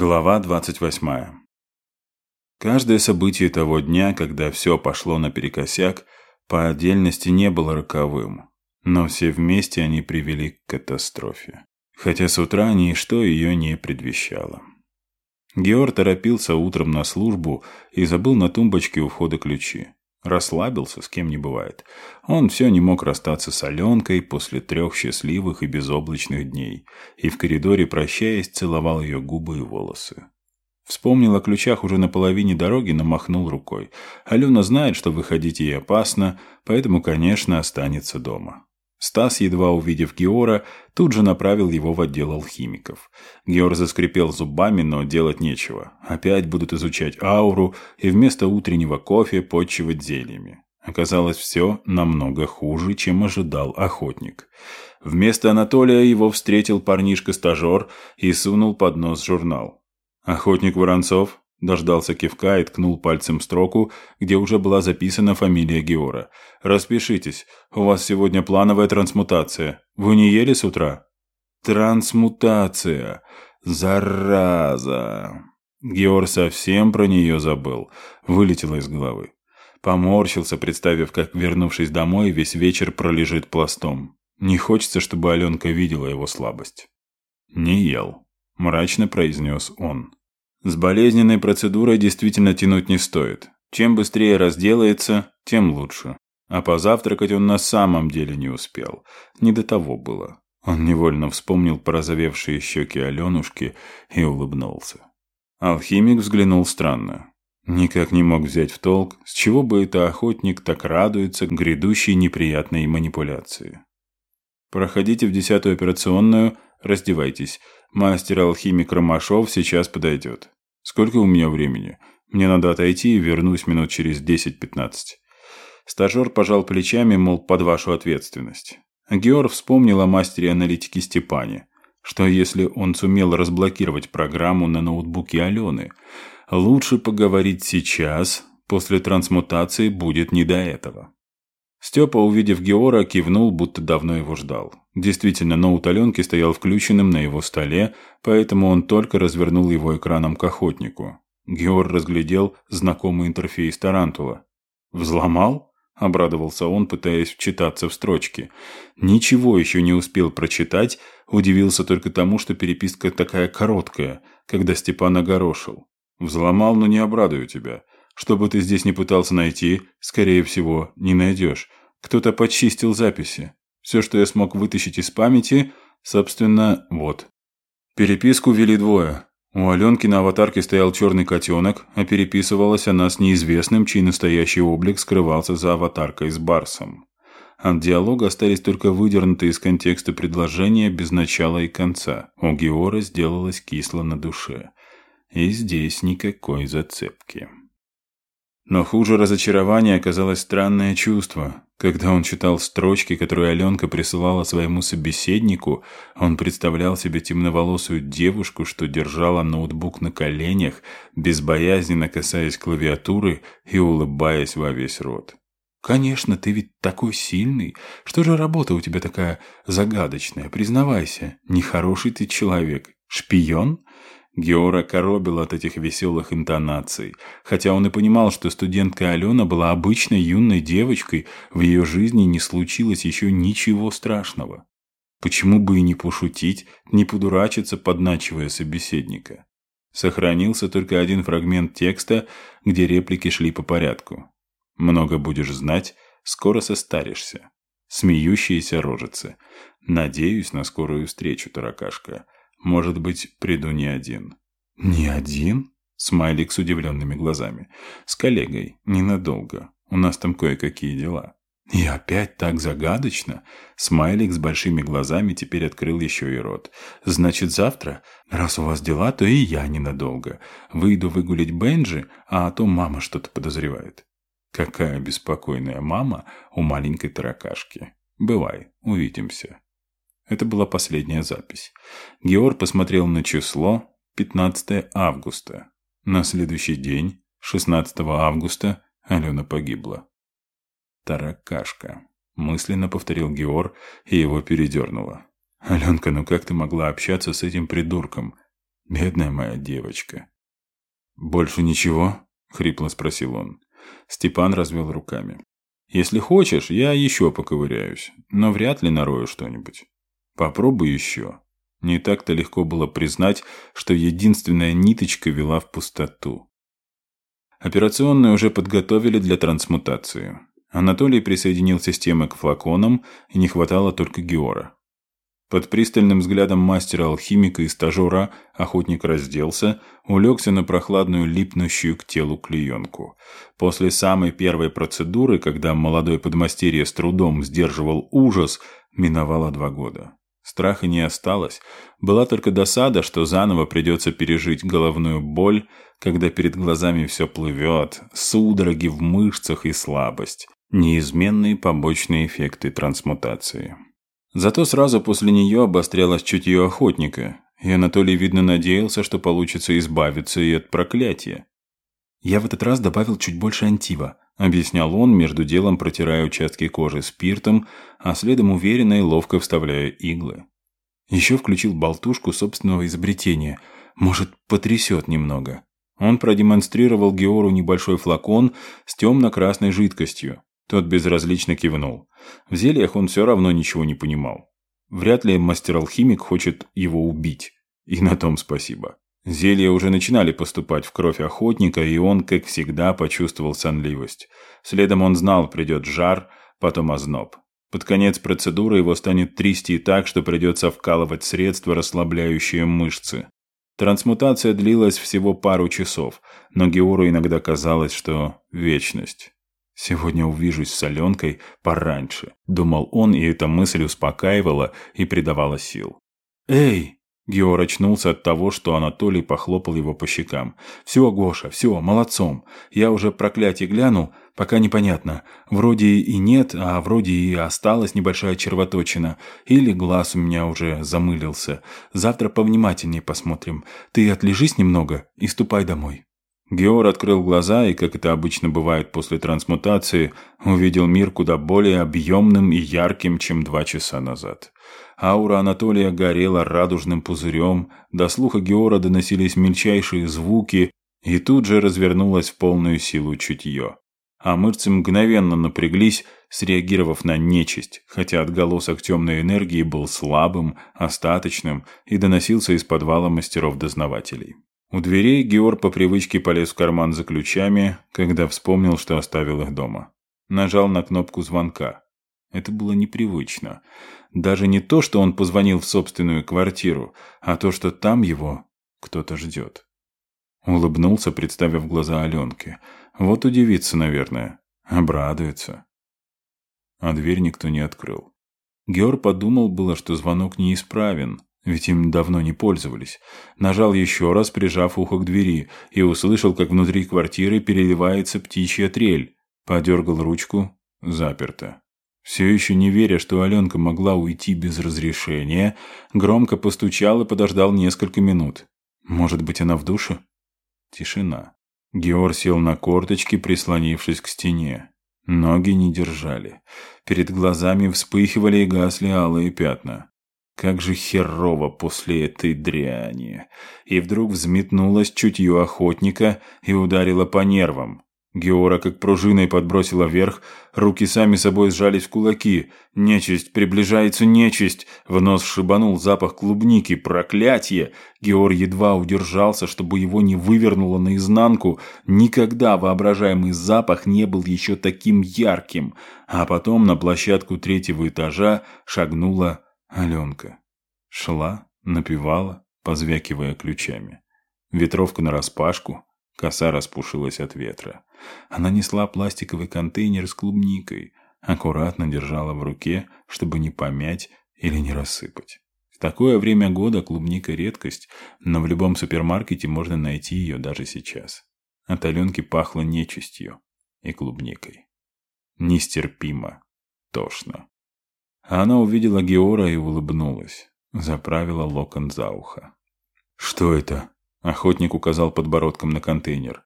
Глава 28. Каждое событие того дня, когда все пошло наперекосяк, по отдельности не было роковым, но все вместе они привели к катастрофе. Хотя с утра ничто ее не предвещало. Георг торопился утром на службу и забыл на тумбочке у входа ключи. Расслабился, с кем не бывает. Он все не мог расстаться с Аленкой после трех счастливых и безоблачных дней, и в коридоре, прощаясь, целовал ее губы и волосы. Вспомнил о ключах уже на половине дороги, но махнул рукой. Алена знает, что выходить ей опасно, поэтому, конечно, останется дома. Стас, едва увидев Геора, тут же направил его в отдел алхимиков. Геор заскрипел зубами, но делать нечего. Опять будут изучать ауру и вместо утреннего кофе подчивать зельями. Оказалось, все намного хуже, чем ожидал охотник. Вместо Анатолия его встретил парнишка-стажер и сунул под нос журнал. «Охотник Воронцов?» Дождался кивка и ткнул пальцем строку, где уже была записана фамилия Геора. «Распишитесь. У вас сегодня плановая трансмутация. Вы не ели с утра?» «Трансмутация. Зараза!» Геор совсем про нее забыл. Вылетело из головы. Поморщился, представив, как, вернувшись домой, весь вечер пролежит пластом. Не хочется, чтобы Аленка видела его слабость. «Не ел», – мрачно произнес он. С болезненной процедурой действительно тянуть не стоит. Чем быстрее разделается, тем лучше. А позавтракать он на самом деле не успел. Не до того было. Он невольно вспомнил порозовевшие щеки Аленушки и улыбнулся. Алхимик взглянул странно. Никак не мог взять в толк, с чего бы это охотник так радуется грядущей неприятной манипуляции. «Проходите в десятую операционную, раздевайтесь. Мастер-алхимик Ромашов сейчас подойдет. Сколько у меня времени? Мне надо отойти и вернусь минут через 10-15. Стажер пожал плечами, мол, под вашу ответственность. Георг вспомнил о мастере аналитики Степане. Что если он сумел разблокировать программу на ноутбуке Алены? Лучше поговорить сейчас, после трансмутации будет не до этого. Степа, увидев Геора, кивнул, будто давно его ждал. Действительно, ноут Аленки стоял включенным на его столе, поэтому он только развернул его экраном к охотнику. Геор разглядел знакомый интерфейс Тарантула. «Взломал?» – обрадовался он, пытаясь вчитаться в строчки. Ничего еще не успел прочитать, удивился только тому, что переписка такая короткая, когда Степан огорошил. «Взломал, но не обрадую тебя. Что бы ты здесь не пытался найти, скорее всего, не найдешь. Кто-то почистил записи. Все, что я смог вытащить из памяти, собственно, вот. Переписку вели двое. У Аленки на аватарке стоял черный котенок, а переписывалась она с неизвестным, чей настоящий облик скрывался за аватаркой с Барсом. От диалога остались только выдернутые из контекста предложения без начала и конца. У Геора сделалось кисло на душе. И здесь никакой зацепки. Но хуже разочарования оказалось странное чувство. Когда он читал строчки, которые Аленка присылала своему собеседнику, он представлял себе темноволосую девушку, что держала ноутбук на коленях, безбоязненно касаясь клавиатуры и улыбаясь во весь рот. «Конечно, ты ведь такой сильный. Что же работа у тебя такая загадочная? Признавайся, нехороший ты человек. Шпион? Геора коробил от этих веселых интонаций. Хотя он и понимал, что студентка Алена была обычной юной девочкой, в ее жизни не случилось еще ничего страшного. Почему бы и не пошутить, не подурачиться, подначивая собеседника? Сохранился только один фрагмент текста, где реплики шли по порядку. «Много будешь знать, скоро состаришься». Смеющиеся рожицы. «Надеюсь на скорую встречу, таракашка». Может быть, приду не один. Не один? Смайлик с удивленными глазами. С коллегой. Ненадолго. У нас там кое-какие дела. И опять так загадочно. Смайлик с большими глазами теперь открыл еще и рот. Значит, завтра, раз у вас дела, то и я ненадолго. Выйду выгулить Бенджи, а то мама что-то подозревает. Какая беспокойная мама у маленькой таракашки. Бывай, увидимся. Это была последняя запись. Георг посмотрел на число 15 августа. На следующий день, 16 августа, Алена погибла. «Таракашка», – мысленно повторил Георг, и его передернуло. «Аленка, ну как ты могла общаться с этим придурком?» Бедная моя девочка. «Больше ничего?» – хрипло спросил он. Степан развел руками. «Если хочешь, я еще поковыряюсь, но вряд ли нарою что-нибудь. Попробуй еще». Не так-то легко было признать, что единственная ниточка вела в пустоту. Операционную уже подготовили для трансмутации. Анатолий присоединил системы к флаконам, и не хватало только Геора. Под пристальным взглядом мастера-алхимика и стажера охотник разделся, улегся на прохладную липнущую к телу клеенку. После самой первой процедуры, когда молодой подмастерье с трудом сдерживал ужас, миновало два года. Страха не осталось. Была только досада, что заново придется пережить головную боль, когда перед глазами все плывет, судороги в мышцах и слабость. Неизменные побочные эффекты трансмутации. Зато сразу после нее обострялось чутье охотника, и Анатолий, видно, надеялся, что получится избавиться и от проклятия. «Я в этот раз добавил чуть больше антива», – объяснял он, между делом протирая участки кожи спиртом, а следом уверенно и ловко вставляя иглы. Еще включил болтушку собственного изобретения. Может, потрясет немного. Он продемонстрировал Геору небольшой флакон с темно-красной жидкостью. Тот безразлично кивнул. В зельях он все равно ничего не понимал. Вряд ли мастер-алхимик хочет его убить. И на том спасибо. Зелья уже начинали поступать в кровь охотника, и он, как всегда, почувствовал сонливость. Следом он знал, придет жар, потом озноб. Под конец процедуры его станет трясти так, что придется вкалывать средства, расслабляющие мышцы. Трансмутация длилась всего пару часов, но Геору иногда казалось, что вечность. «Сегодня увижусь с Аленкой пораньше», – думал он, и эта мысль успокаивала и придавала сил. «Эй!» – Геор очнулся от того, что Анатолий похлопал его по щекам. «Все, Гоша, все, молодцом. Я уже проклятие глянул, пока непонятно. Вроде и нет, а вроде и осталась небольшая червоточина. Или глаз у меня уже замылился. Завтра повнимательнее посмотрим. Ты отлежись немного и ступай домой». Геор открыл глаза и, как это обычно бывает после трансмутации, увидел мир куда более объемным и ярким, чем два часа назад. Аура Анатолия горела радужным пузырем, до слуха Геора доносились мельчайшие звуки, и тут же развернулось в полную силу чутье. А мышцы мгновенно напряглись, среагировав на нечисть, хотя отголосок темной энергии был слабым, остаточным и доносился из подвала мастеров-дознавателей. У дверей Геор по привычке полез в карман за ключами, когда вспомнил, что оставил их дома. Нажал на кнопку звонка. Это было непривычно. Даже не то, что он позвонил в собственную квартиру, а то, что там его кто-то ждет. Улыбнулся, представив глаза Аленки. Вот удивится, наверное. Обрадуется. А дверь никто не открыл. Геор подумал было, что звонок неисправен, ведь им давно не пользовались. Нажал еще раз, прижав ухо к двери, и услышал, как внутри квартиры переливается птичья трель. Подергал ручку. Заперто. Все еще не веря, что Аленка могла уйти без разрешения, громко постучал и подождал несколько минут. Может быть, она в душе? Тишина. Геор сел на корточки, прислонившись к стене. Ноги не держали. Перед глазами вспыхивали и гасли алые пятна. Как же херово после этой дряни. И вдруг взметнулось чутье охотника и ударило по нервам. Геора как пружиной подбросила вверх, руки сами собой сжались в кулаки. Нечисть, приближается нечисть. В нос шибанул запах клубники, проклятие. Геор едва удержался, чтобы его не вывернуло наизнанку. Никогда воображаемый запах не был еще таким ярким. А потом на площадку третьего этажа шагнула Аленка. Шла, напевала, позвякивая ключами. Ветровка нараспашку, коса распушилась от ветра. Она несла пластиковый контейнер с клубникой, аккуратно держала в руке, чтобы не помять или не рассыпать. В такое время года клубника редкость, но в любом супермаркете можно найти ее даже сейчас. От Аленки пахло нечистью и клубникой. Нестерпимо, тошно. Она увидела Геора и улыбнулась. Заправила локон за ухо. «Что это?» – охотник указал подбородком на контейнер.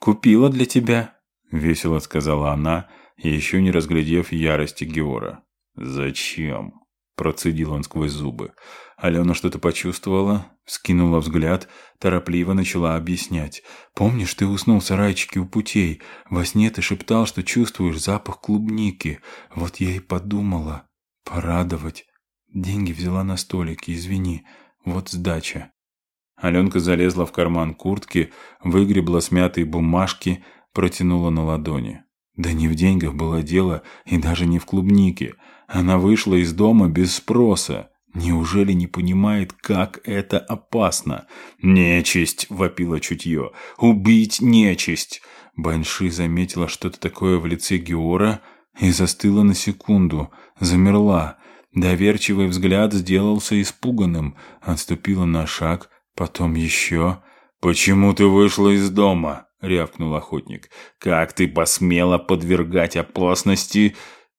«Купила для тебя», – весело сказала она, еще не разглядев ярости Геора. «Зачем?» Процедил он сквозь зубы. Алена что-то почувствовала, скинула взгляд, торопливо начала объяснять. «Помнишь, ты уснул в сарайчике у путей? Во сне ты шептал, что чувствуешь запах клубники. Вот я и подумала. Порадовать. Деньги взяла на столике, извини. Вот сдача». Аленка залезла в карман куртки, выгребла смятые бумажки, протянула на ладони. Да не в деньгах было дело, и даже не в клубнике. Она вышла из дома без спроса. Неужели не понимает, как это опасно? «Нечисть!» — вопило чутье. «Убить нечисть!» Банши заметила что-то такое в лице Геора и застыла на секунду, замерла. Доверчивый взгляд сделался испуганным, отступила на шаг, потом еще. «Почему ты вышла из дома?» — рявкнул охотник. «Как ты посмела подвергать опасности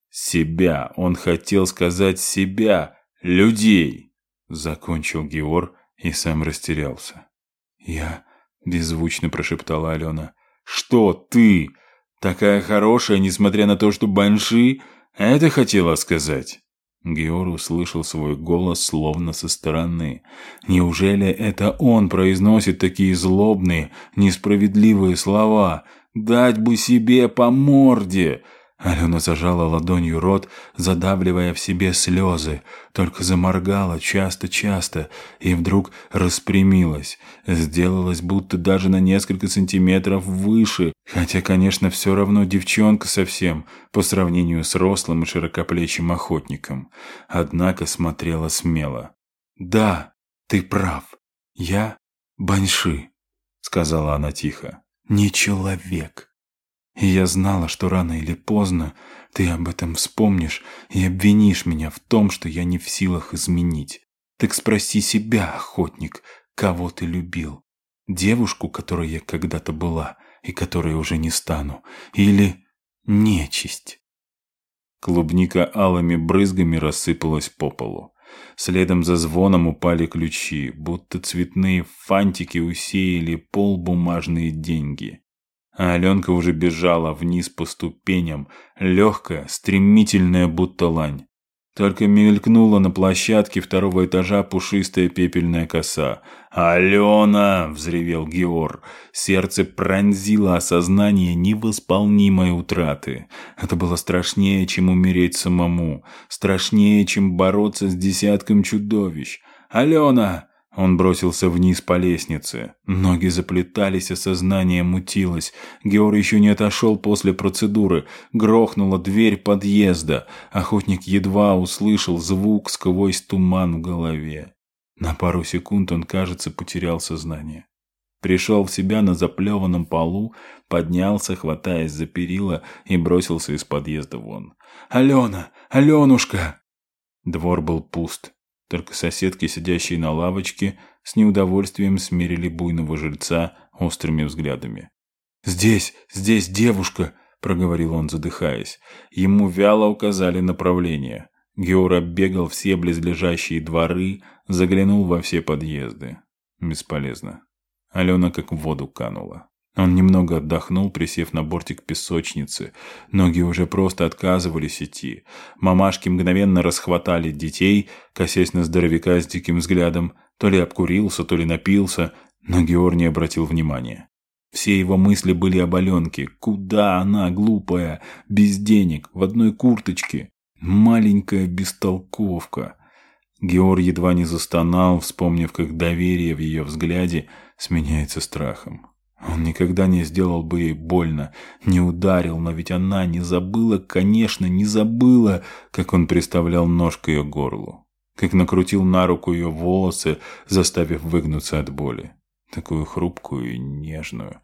себя? Он хотел сказать себя, людей!» Закончил Геор и сам растерялся. «Я...» — беззвучно прошептала Алена. «Что ты? Такая хорошая, несмотря на то, что банши? Это хотела сказать?» Геор услышал свой голос словно со стороны. Неужели это он произносит такие злобные, несправедливые слова? «Дать бы себе по морде!» Алена зажала ладонью рот, задавливая в себе слезы, только заморгала часто-часто и вдруг распрямилась, сделалась будто даже на несколько сантиметров выше, хотя, конечно, все равно девчонка совсем по сравнению с рослым и широкоплечим охотником, однако смотрела смело. «Да, ты прав, я Баньши», — сказала она тихо, — «не человек». И я знала, что рано или поздно ты об этом вспомнишь и обвинишь меня в том, что я не в силах изменить. Так спроси себя, охотник, кого ты любил? Девушку, которой я когда-то была и которой уже не стану? Или нечисть? Клубника алыми брызгами рассыпалась по полу. Следом за звоном упали ключи, будто цветные фантики усеяли пол бумажные деньги. А Аленка уже бежала вниз по ступеням, легкая, стремительная, будто лань. Только мелькнула на площадке второго этажа пушистая пепельная коса. «Алена!» — взревел Геор. Сердце пронзило осознание невосполнимой утраты. Это было страшнее, чем умереть самому. Страшнее, чем бороться с десятком чудовищ. «Алена!» Он бросился вниз по лестнице. Ноги заплетались, а сознание мутилось. Геор еще не отошел после процедуры. Грохнула дверь подъезда. Охотник едва услышал звук сквозь туман в голове. На пару секунд он, кажется, потерял сознание. Пришел в себя на заплеванном полу, поднялся, хватаясь за перила, и бросился из подъезда вон. «Алена! Аленушка!» Двор был пуст. Только соседки, сидящие на лавочке, с неудовольствием смирили буйного жильца острыми взглядами. «Здесь, здесь девушка!» — проговорил он, задыхаясь. Ему вяло указали направление. Геор оббегал все близлежащие дворы, заглянул во все подъезды. Бесполезно. Алена как в воду канула. Он немного отдохнул, присев на бортик песочницы. Ноги уже просто отказывались идти. Мамашки мгновенно расхватали детей, косясь на здоровяка с диким взглядом. То ли обкурился, то ли напился, но Геор не обратил внимания. Все его мысли были об Аленке. Куда она, глупая, без денег, в одной курточке? Маленькая бестолковка. Геор едва не застонал, вспомнив, как доверие в ее взгляде сменяется страхом. Он никогда не сделал бы ей больно, не ударил, но ведь она не забыла, конечно, не забыла, как он приставлял нож к ее горлу, как накрутил на руку ее волосы, заставив выгнуться от боли. Такую хрупкую и нежную,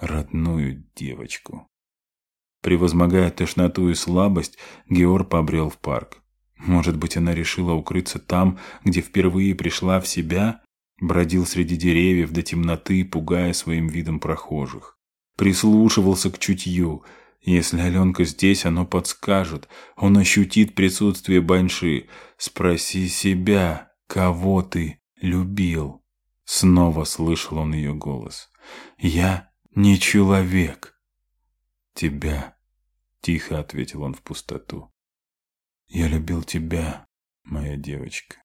родную девочку. Превозмогая тошноту и слабость, Геор побрел в парк. Может быть, она решила укрыться там, где впервые пришла в себя – Бродил среди деревьев до темноты, пугая своим видом прохожих. Прислушивался к чутью. Если Аленка здесь, оно подскажет. Он ощутит присутствие Банши. Спроси себя, кого ты любил. Снова слышал он ее голос. «Я не человек». «Тебя», — тихо ответил он в пустоту. «Я любил тебя, моя девочка.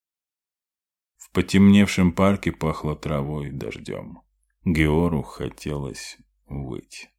В потемневшем парке пахло травой и дождем. Геору хотелось выть.